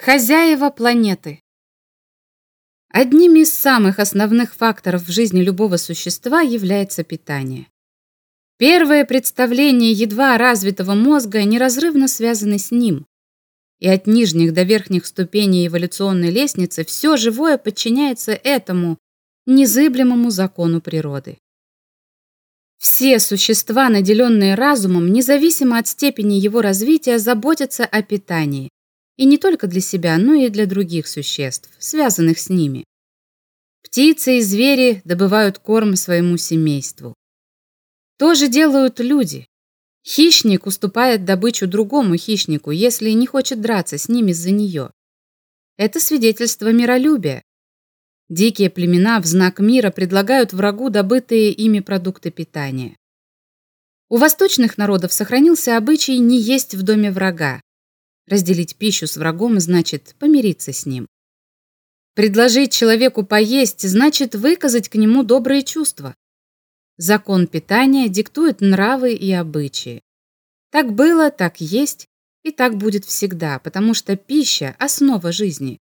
Хозяева планеты. Одним из самых основных факторов в жизни любого существа является питание. Первые представления едва развитого мозга неразрывно связаны с ним. И от нижних до верхних ступеней эволюционной лестницы все живое подчиняется этому незыблемому закону природы. Все существа, наделенные разумом, независимо от степени его развития, заботятся о питании и не только для себя, но и для других существ, связанных с ними. Птицы и звери добывают корм своему семейству. То же делают люди. Хищник уступает добычу другому хищнику, если не хочет драться с ними за нее. Это свидетельство миролюбия. Дикие племена в знак мира предлагают врагу добытые ими продукты питания. У восточных народов сохранился обычай не есть в доме врага, Разделить пищу с врагом значит помириться с ним. Предложить человеку поесть значит выказать к нему добрые чувства. Закон питания диктует нравы и обычаи. Так было, так есть и так будет всегда, потому что пища – основа жизни,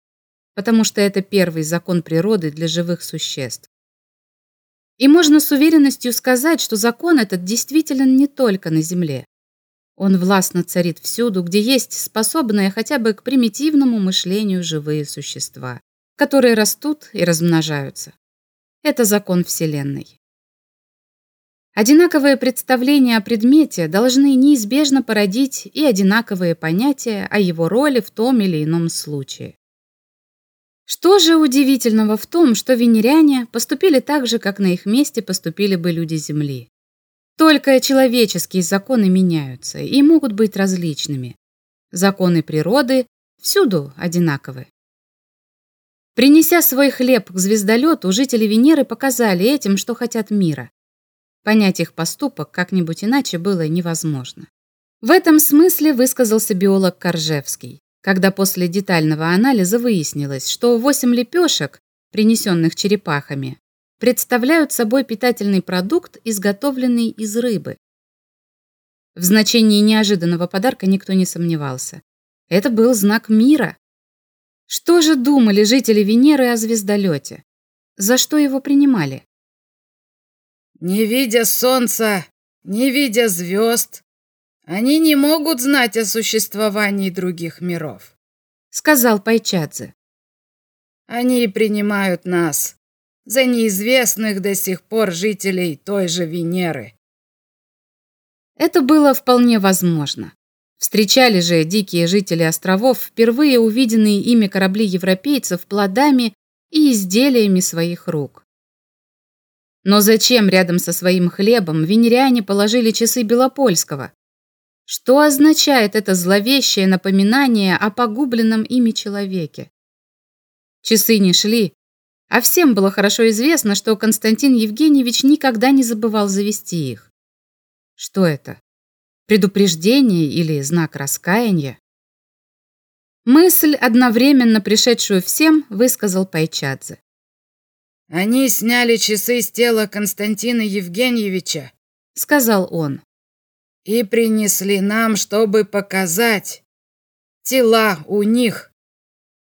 потому что это первый закон природы для живых существ. И можно с уверенностью сказать, что закон этот действителен не только на Земле. Он властно царит всюду, где есть способные хотя бы к примитивному мышлению живые существа, которые растут и размножаются. Это закон Вселенной. Одинаковые представления о предмете должны неизбежно породить и одинаковые понятия о его роли в том или ином случае. Что же удивительного в том, что венеряне поступили так же, как на их месте поступили бы люди Земли? Только человеческие законы меняются и могут быть различными. Законы природы всюду одинаковы. Принеся свой хлеб к звездолету, жители Венеры показали этим, что хотят мира. Понять их поступок как-нибудь иначе было невозможно. В этом смысле высказался биолог Коржевский, когда после детального анализа выяснилось, что восемь лепешек, принесенных черепахами, представляют собой питательный продукт, изготовленный из рыбы. В значении неожиданного подарка никто не сомневался. Это был знак мира. Что же думали жители Венеры о звездолете? За что его принимали? Не видя солнца, не видя звезд, они не могут знать о существовании других миров, сказал Пайчадзе. Они принимают нас за неизвестных до сих пор жителей той же Венеры. Это было вполне возможно. Встречали же дикие жители островов впервые увиденные ими корабли европейцев плодами и изделиями своих рук. Но зачем рядом со своим хлебом венеряне положили часы Белопольского? Что означает это зловещее напоминание о погубленном ими человеке? Часы не шли, а всем было хорошо известно, что Константин Евгеньевич никогда не забывал завести их. Что это? Предупреждение или знак раскаяния? Мысль, одновременно пришедшую всем, высказал Пайчадзе. «Они сняли часы с тела Константина Евгеньевича», — сказал он, «и принесли нам, чтобы показать. Тела у них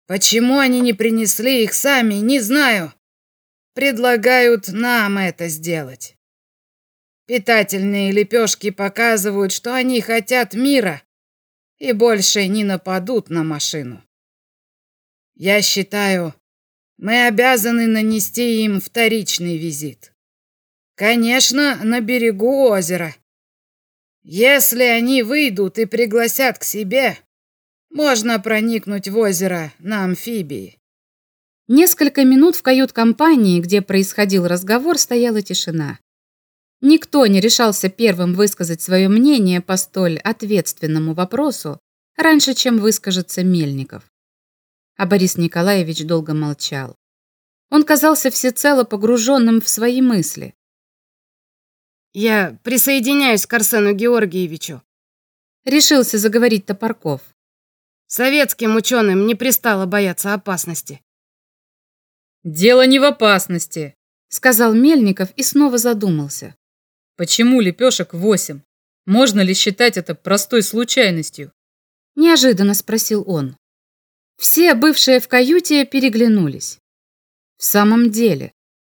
Почему они не принесли их сами, не знаю. Предлагают нам это сделать. Питательные лепешки показывают, что они хотят мира и больше не нападут на машину. Я считаю, мы обязаны нанести им вторичный визит. Конечно, на берегу озера. Если они выйдут и пригласят к себе, можно проникнуть в озеро на амфибии. Несколько минут в кают-компании, где происходил разговор, стояла тишина. Никто не решался первым высказать свое мнение по столь ответственному вопросу, раньше, чем выскажется Мельников. А Борис Николаевич долго молчал. Он казался всецело погруженным в свои мысли. «Я присоединяюсь к Арсену Георгиевичу», — решился заговорить Топорков. Советским ученым не пристало бояться опасности. «Дело не в опасности», — сказал Мельников и снова задумался. «Почему лепешек восемь? Можно ли считать это простой случайностью?» Неожиданно спросил он. Все бывшие в каюте переглянулись. В самом деле,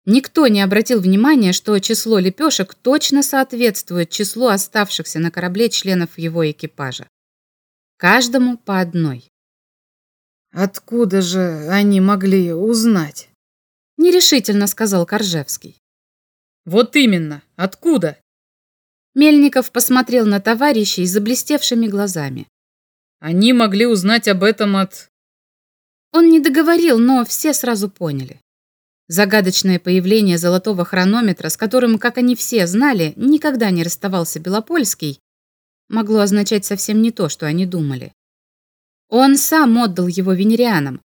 никто не обратил внимания, что число лепешек точно соответствует числу оставшихся на корабле членов его экипажа. Каждому по одной. «Откуда же они могли узнать?» Нерешительно сказал Коржевский. «Вот именно, откуда?» Мельников посмотрел на товарищей заблестевшими глазами. «Они могли узнать об этом от...» Он не договорил, но все сразу поняли. Загадочное появление золотого хронометра, с которым, как они все знали, никогда не расставался Белопольский, могло означать совсем не то, что они думали. Он сам отдал его венерианам.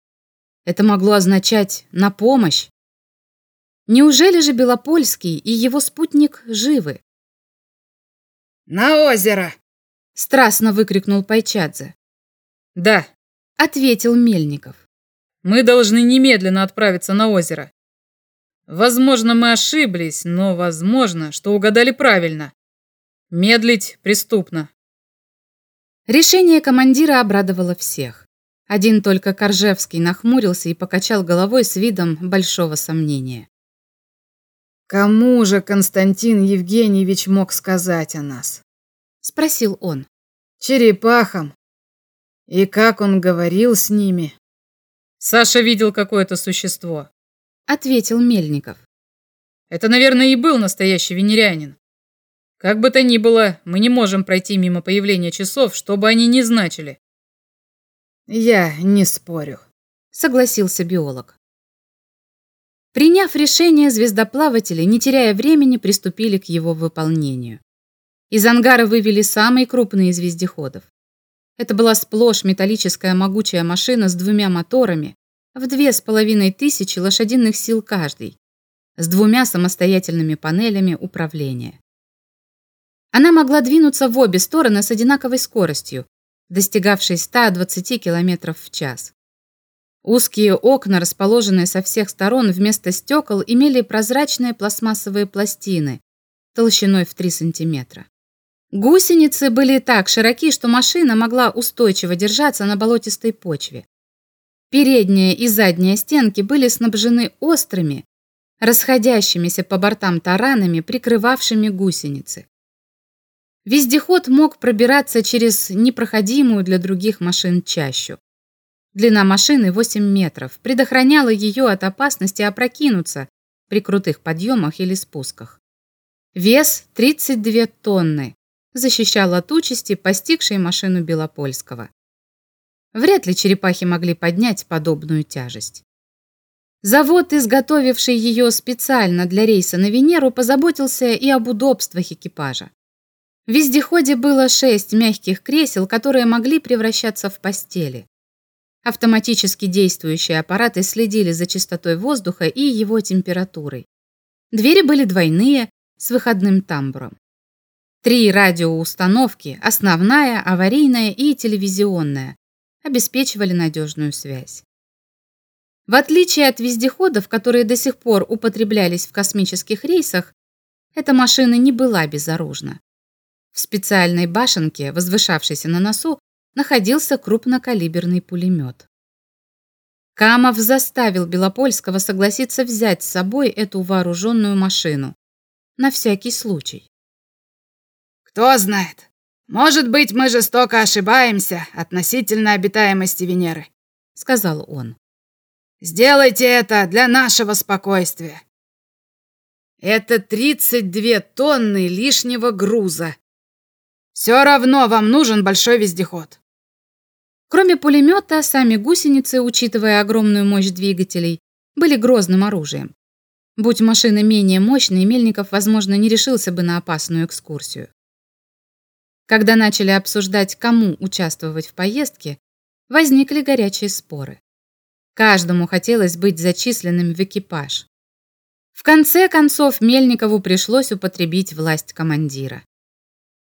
Это могло означать «на помощь». Неужели же Белопольский и его спутник живы? «На озеро!» — страстно выкрикнул Пайчадзе. «Да», — ответил Мельников. «Мы должны немедленно отправиться на озеро. Возможно, мы ошиблись, но возможно, что угадали правильно. Медлить преступно». Решение командира обрадовало всех. Один только Коржевский нахмурился и покачал головой с видом большого сомнения. «Кому же Константин Евгеньевич мог сказать о нас?» — спросил он. «Черепахам. И как он говорил с ними?» «Саша видел какое-то существо», — ответил Мельников. «Это, наверное, и был настоящий венерянин. Как бы то ни было, мы не можем пройти мимо появления часов, чтобы они не значили». «Я не спорю», — согласился биолог. Приняв решение, звездоплаватели, не теряя времени, приступили к его выполнению. Из ангара вывели самые крупные из вездеходов. Это была сплошь металлическая могучая машина с двумя моторами, в две с половиной тысячи лошадиных сил каждый, с двумя самостоятельными панелями управления. Она могла двинуться в обе стороны с одинаковой скоростью, достигавшей 120 км в час. Узкие окна, расположенные со всех сторон вместо стекол, имели прозрачные пластмассовые пластины толщиной в 3 сантиметра. Гусеницы были так широки, что машина могла устойчиво держаться на болотистой почве. Передняя и задняя стенки были снабжены острыми, расходящимися по бортам таранами, прикрывавшими гусеницы. Вездеход мог пробираться через непроходимую для других машин чащу. Длина машины 8 метров, предохраняла ее от опасности опрокинуться при крутых подъемах или спусках. Вес 32 тонны, защищал от участи постигшей машину Белопольского. Вряд ли черепахи могли поднять подобную тяжесть. Завод, изготовивший ее специально для рейса на Венеру, позаботился и об удобствах экипажа. В вездеходе было шесть мягких кресел, которые могли превращаться в постели. Автоматически действующие аппараты следили за чистотой воздуха и его температурой. Двери были двойные, с выходным тамбуром. Три радиоустановки, основная, аварийная и телевизионная, обеспечивали надежную связь. В отличие от вездеходов, которые до сих пор употреблялись в космических рейсах, эта машина не была безоружна. В специальной башенке, возвышавшейся на носу, находился крупнокалиберный пулемет. Камов заставил Белопольского согласиться взять с собой эту вооруженную машину. На всякий случай. «Кто знает. Может быть, мы жестоко ошибаемся относительно обитаемости Венеры», — сказал он. «Сделайте это для нашего спокойствия». Это 32 тонны лишнего груза. Все равно вам нужен большой вездеход. Кроме пулемета, сами гусеницы, учитывая огромную мощь двигателей, были грозным оружием. Будь машина менее мощной, Мельников, возможно, не решился бы на опасную экскурсию. Когда начали обсуждать, кому участвовать в поездке, возникли горячие споры. Каждому хотелось быть зачисленным в экипаж. В конце концов Мельникову пришлось употребить власть командира.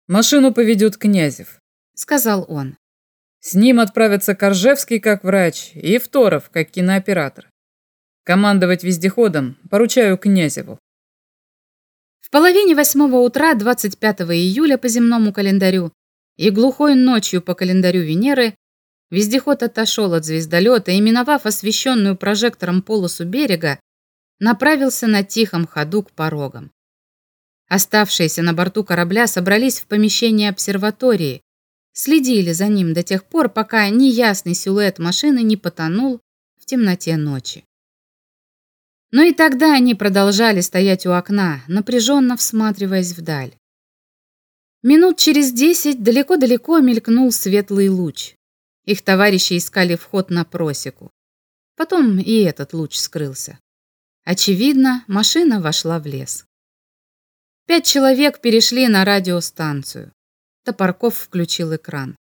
«Машину поведет Князев», — сказал он. С ним отправятся Коржевский как врач и Второв как кинооператор. Командовать вездеходом поручаю Князеву. В половине восьмого утра 25 июля по земному календарю и глухой ночью по календарю Венеры Вездеход отошел от звездолета и, миновав освещенную прожектором полосу берега, направился на тихом ходу к порогам. Оставшиеся на борту корабля собрались в помещении обсерватории, следили за ним до тех пор, пока неясный силуэт машины не потонул в темноте ночи. Но и тогда они продолжали стоять у окна, напряженно всматриваясь вдаль. Минут через десять далеко-далеко мелькнул светлый луч. Их товарищи искали вход на просеку. Потом и этот луч скрылся. Очевидно, машина вошла в лес. Пять человек перешли на радиостанцию. Топорков включил экран.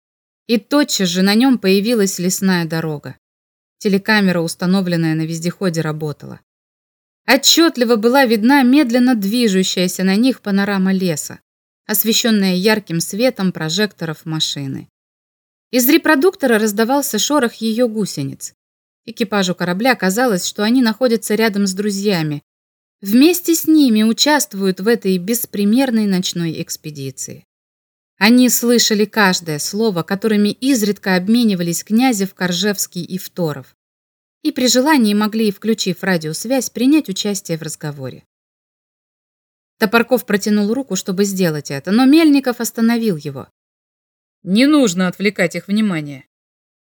И тотчас же на нем появилась лесная дорога. Телекамера, установленная на вездеходе, работала. Отчетливо была видна медленно движущаяся на них панорама леса, освещенная ярким светом прожекторов машины. Из репродуктора раздавался шорох ее гусениц. Экипажу корабля казалось, что они находятся рядом с друзьями. Вместе с ними участвуют в этой беспримерной ночной экспедиции. Они слышали каждое слово, которыми изредка обменивались Князев, Коржевский и Второв. И при желании могли, включив радиосвязь, принять участие в разговоре. Топорков протянул руку, чтобы сделать это, но Мельников остановил его. Не нужно отвлекать их внимание.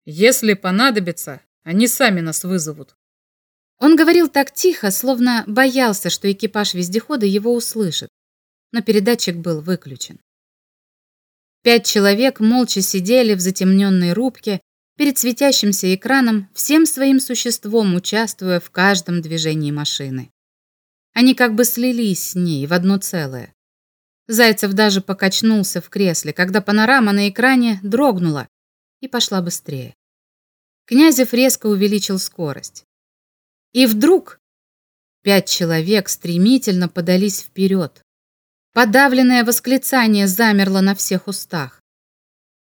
Если понадобится, они сами нас вызовут. Он говорил так тихо, словно боялся, что экипаж вездехода его услышит, но передатчик был выключен. Пять человек молча сидели в затемненной рубке перед светящимся экраном, всем своим существом участвуя в каждом движении машины. Они как бы слились с ней в одно целое. Зайцев даже покачнулся в кресле, когда панорама на экране дрогнула и пошла быстрее. Князев резко увеличил скорость. И вдруг пять человек стремительно подались вперед. Подавленное восклицание замерло на всех устах.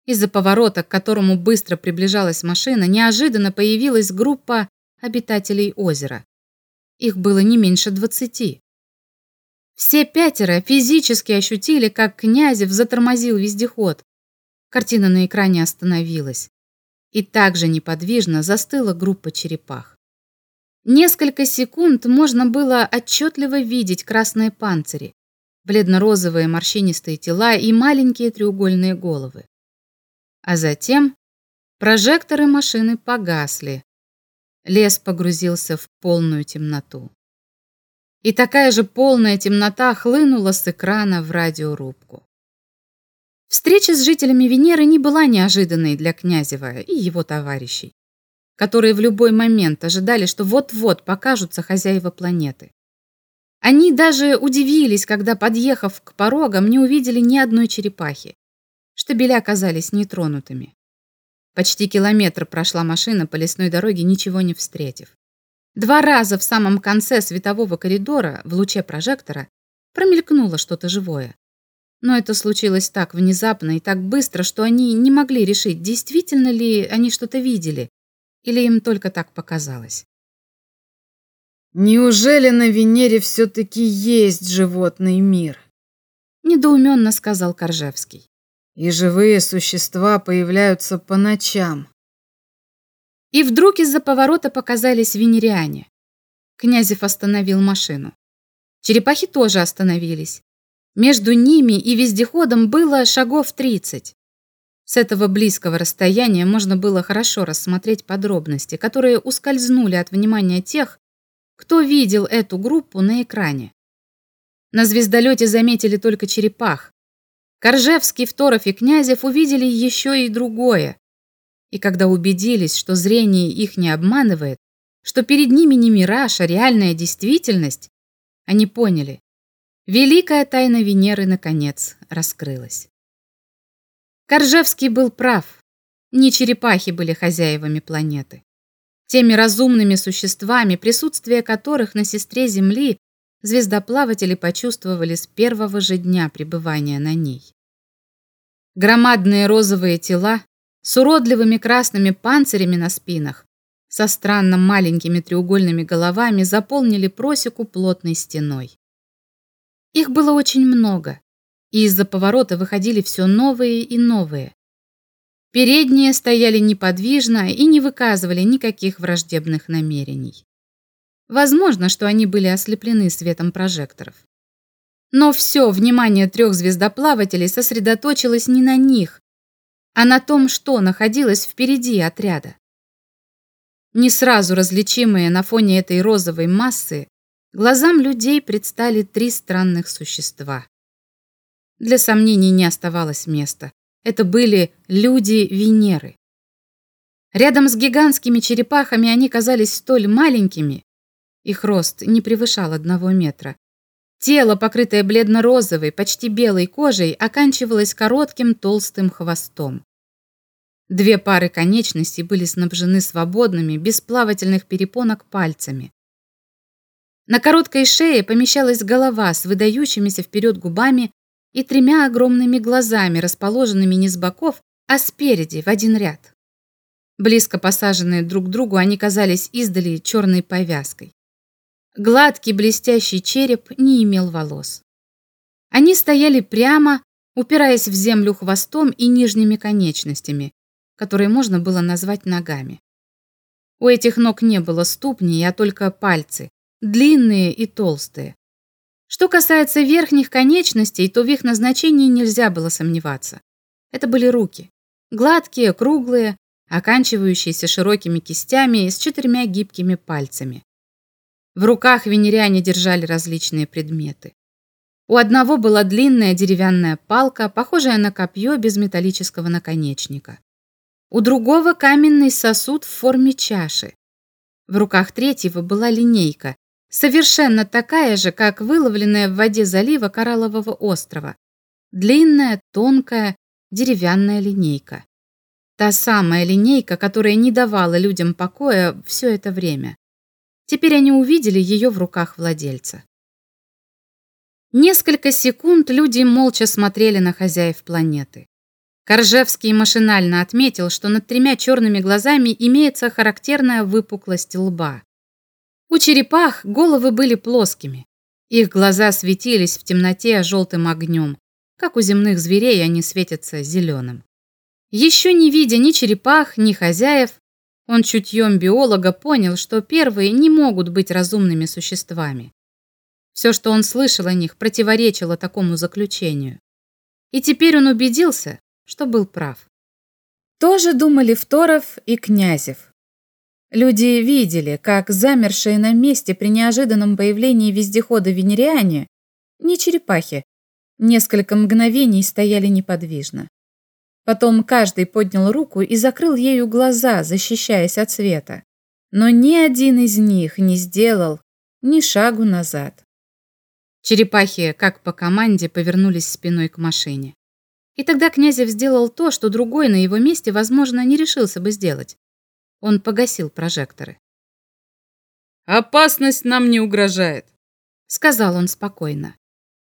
Из-за поворота, к которому быстро приближалась машина, неожиданно появилась группа обитателей озера. Их было не меньше двадцати. Все пятеро физически ощутили, как Князев затормозил вездеход. Картина на экране остановилась. И также неподвижно застыла группа черепах. Несколько секунд можно было отчетливо видеть красные панцири, бледно-розовые морщинистые тела и маленькие треугольные головы. А затем прожекторы машины погасли. Лес погрузился в полную темноту и такая же полная темнота хлынула с экрана в радиорубку. Встреча с жителями Венеры не была неожиданной для Князева и его товарищей, которые в любой момент ожидали, что вот-вот покажутся хозяева планеты. Они даже удивились, когда, подъехав к порогам, не увидели ни одной черепахи. Штабели оказались нетронутыми. Почти километр прошла машина по лесной дороге, ничего не встретив. Два раза в самом конце светового коридора, в луче прожектора, промелькнуло что-то живое. Но это случилось так внезапно и так быстро, что они не могли решить, действительно ли они что-то видели, или им только так показалось. «Неужели на Венере все-таки есть животный мир?» Недоуменно сказал Коржевский. «И живые существа появляются по ночам. И вдруг из-за поворота показались венериане. Князев остановил машину. Черепахи тоже остановились. Между ними и вездеходом было шагов тридцать. С этого близкого расстояния можно было хорошо рассмотреть подробности, которые ускользнули от внимания тех, кто видел эту группу на экране. На звездолете заметили только черепах. Коржевский, Второв и Князев увидели еще и другое. И когда убедились, что зрение их не обманывает, что перед ними не мираж, а реальная действительность, они поняли. Великая тайна Венеры, наконец, раскрылась. Коржевский был прав. Не черепахи были хозяевами планеты. Теми разумными существами, присутствие которых на сестре Земли звездоплаватели почувствовали с первого же дня пребывания на ней. Громадные розовые тела, с уродливыми красными панцирями на спинах, со странно маленькими треугольными головами заполнили просеку плотной стеной. Их было очень много, и из-за поворота выходили все новые и новые. Передние стояли неподвижно и не выказывали никаких враждебных намерений. Возможно, что они были ослеплены светом прожекторов. Но все внимание трех звездоплавателей сосредоточилось не на них, а на том, что находилось впереди отряда. Не сразу различимые на фоне этой розовой массы, глазам людей предстали три странных существа. Для сомнений не оставалось места. Это были люди Венеры. Рядом с гигантскими черепахами они казались столь маленькими, их рост не превышал одного метра. Тело, покрытое бледно-розовой, почти белой кожей, оканчивалось коротким толстым хвостом. Две пары конечностей были снабжены свободными, без плавательных перепонок пальцами. На короткой шее помещалась голова с выдающимися вперед губами и тремя огромными глазами, расположенными не с боков, а спереди, в один ряд. Близко посаженные друг к другу, они казались издали черной повязкой. Гладкий блестящий череп не имел волос. Они стояли прямо, упираясь в землю хвостом и нижними конечностями, которые можно было назвать ногами. У этих ног не было ступней, а только пальцы, длинные и толстые. Что касается верхних конечностей, то в их назначении нельзя было сомневаться. Это были руки. Гладкие, круглые, оканчивающиеся широкими кистями с четырьмя гибкими пальцами. В руках венеряне держали различные предметы. У одного была длинная деревянная палка, похожая на копье без металлического наконечника. У другого каменный сосуд в форме чаши. В руках третьего была линейка, совершенно такая же, как выловленная в воде залива Кораллового острова. Длинная, тонкая, деревянная линейка. Та самая линейка, которая не давала людям покоя все это время. Теперь они увидели ее в руках владельца. Несколько секунд люди молча смотрели на хозяев планеты. Коржевский машинально отметил, что над тремя черными глазами имеется характерная выпуклость лба. У черепах головы были плоскими. Их глаза светились в темноте желтым огнем. Как у земных зверей они светятся зеленым. Еще не видя ни черепах, ни хозяев, он чутьем биолога понял, что первые не могут быть разумными существами. Все, что он слышал о них, противоречило такому заключению. И теперь он убедился, что был прав. Тоже думали Второв и Князев. Люди видели, как замершие на месте при неожиданном появлении вездехода венериане, не черепахи, несколько мгновений стояли неподвижно. Потом каждый поднял руку и закрыл ею глаза, защищаясь от света. Но ни один из них не сделал ни шагу назад. Черепахи, как по команде, повернулись спиной к машине. И тогда Князев сделал то, что другой на его месте, возможно, не решился бы сделать. Он погасил прожекторы. «Опасность нам не угрожает», — сказал он спокойно.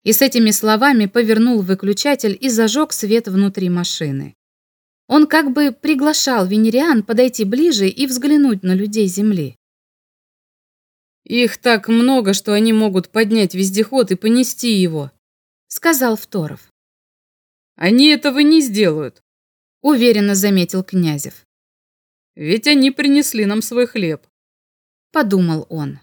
И с этими словами повернул выключатель и зажег свет внутри машины. Он как бы приглашал венериан подойти ближе и взглянуть на людей Земли. «Их так много, что они могут поднять вездеход и понести его», — сказал Второв. «Они этого не сделают», — уверенно заметил Князев. Ведь они принесли нам свой хлеб. Подумал он.